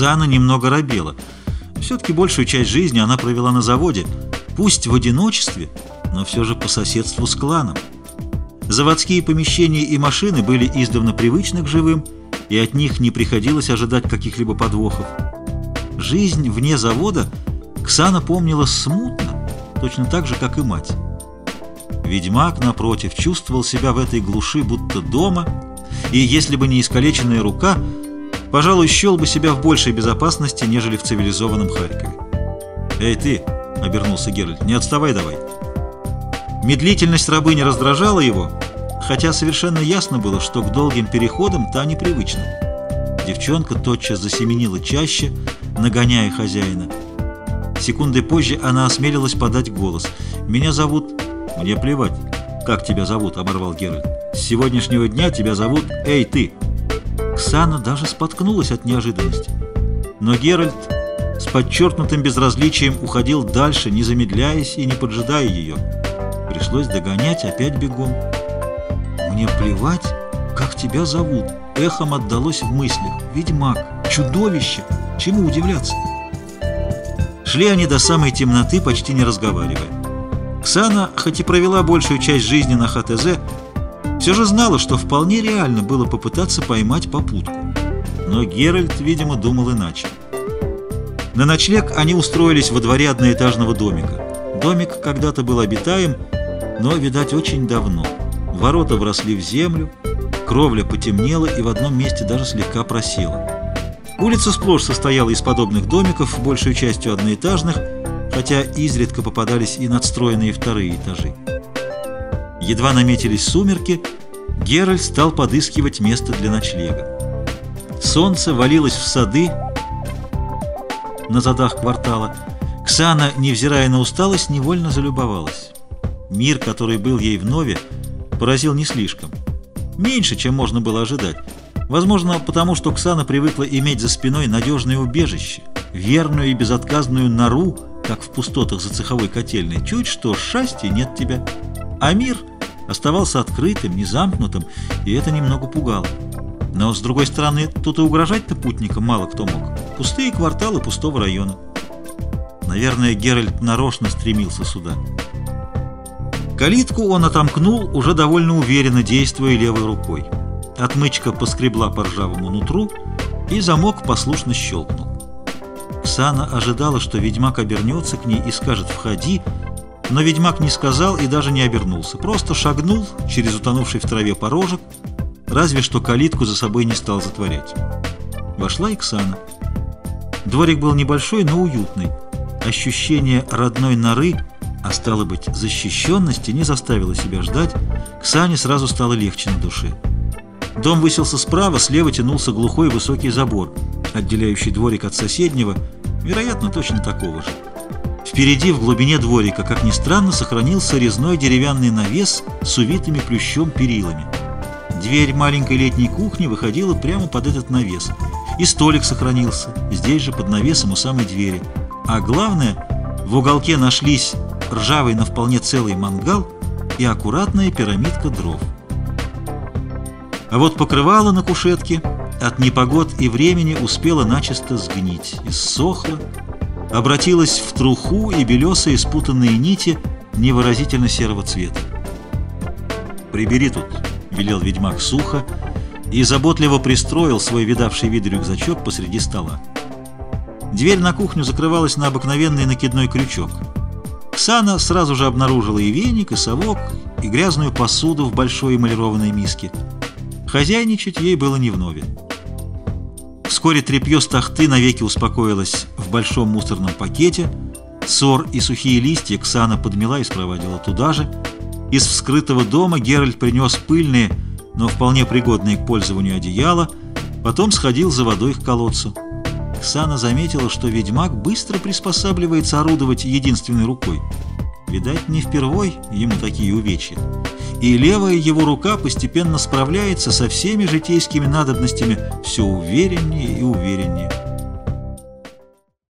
Ксана немного робела. Все-таки большую часть жизни она провела на заводе, пусть в одиночестве, но все же по соседству с кланом. Заводские помещения и машины были издавна привычны к живым, и от них не приходилось ожидать каких-либо подвохов. Жизнь вне завода Ксана помнила смутно, точно так же, как и мать. Ведьмак, напротив, чувствовал себя в этой глуши будто дома, и если бы не искалеченная рука, пожалуй, счел бы себя в большей безопасности, нежели в цивилизованном Харькове. «Эй, ты!» — обернулся Геральт. «Не отставай давай!» Медлительность рабыни раздражала его, хотя совершенно ясно было, что к долгим переходам та непривычна. Девчонка тотчас засеменила чаще, нагоняя хозяина. Секунды позже она осмелилась подать голос. «Меня зовут...» «Мне плевать, как тебя зовут», — оборвал Геральт. «С сегодняшнего дня тебя зовут Эй, ты!» Ксана даже споткнулась от неожиданности. Но Геральт с подчеркнутым безразличием уходил дальше, не замедляясь и не поджидая ее. Пришлось догонять опять бегом. «Мне плевать, как тебя зовут», — эхом отдалось в мыслях. «Ведьмак, чудовище! Чему удивляться?» Шли они до самой темноты, почти не разговаривая. Ксана, хоть и провела большую часть жизни на ХТЗ, все же знала, что вполне реально было попытаться поймать попутку. Но Геральт, видимо, думал иначе. На ночлег они устроились во дворе одноэтажного домика. Домик когда-то был обитаем, но, видать, очень давно. Ворота вросли в землю, кровля потемнела и в одном месте даже слегка просела. Улица сплошь состояла из подобных домиков, большей частью одноэтажных, хотя изредка попадались и надстроенные вторые этажи. Едва наметились сумерки, Геральт стал подыскивать место для ночлега. Солнце валилось в сады на задах квартала. Ксана, невзирая на усталость, невольно залюбовалась. Мир, который был ей вновь, поразил не слишком. Меньше, чем можно было ожидать. Возможно, потому что Ксана привыкла иметь за спиной надежное убежище, верную и безотказную нору, как в пустотах за цеховой котельной. Чуть что, счастья нет тебя. А мир оставался открытым, незамкнутым, и это немного пугало. Но, с другой стороны, тут и угрожать-то путникам мало кто мог. Пустые кварталы пустого района. Наверное, Геральт нарочно стремился сюда. Калитку он отомкнул, уже довольно уверенно действуя левой рукой. Отмычка поскребла по ржавому нутру, и замок послушно щелкнул. Оксана ожидала, что ведьмак обернется к ней и скажет «входи», но ведьмак не сказал и даже не обернулся, просто шагнул через утонувший в траве порожек, разве что калитку за собой не стал затворять. Вошла Иксана. Дворик был небольшой, но уютный. Ощущение родной норы, а стало быть, защищенности, не заставило себя ждать. Ксане сразу стало легче на душе. Дом высился справа, слева тянулся глухой высокий забор, отделяющий дворик от соседнего, вероятно, точно такого же. Впереди, в глубине дворика, как ни странно, сохранился резной деревянный навес с увитыми плющом перилами. Дверь маленькой летней кухни выходила прямо под этот навес. И столик сохранился, здесь же под навесом у самой двери. А главное, в уголке нашлись ржавый, но вполне целый мангал и аккуратная пирамидка дров. А вот покрывало на кушетке от непогод и времени успела начисто сгнить, иссохла, обратилась в труху и белесые спутанные нити невыразительно серого цвета. «Прибери тут», — велел ведьмак сухо, и заботливо пристроил свой видавший вид рюкзачок посреди стола. Дверь на кухню закрывалась на обыкновенный накидной крючок. Ксана сразу же обнаружила и веник, и совок, и грязную посуду в большой эмалированной миске. Хозяйничать ей было не вновь. Вскоре тряпье с тахты навеки успокоилось в большом мусорном пакете. Сор и сухие листья Ксана подмела и спроводила туда же. Из вскрытого дома Геральт принес пыльные, но вполне пригодные к пользованию одеяла, потом сходил за водой к колодцу. Ксана заметила, что ведьмак быстро приспосабливается орудовать единственной рукой. Видать, не впервой ему такие увечья и левая его рука постепенно справляется со всеми житейскими надобностями все увереннее и увереннее.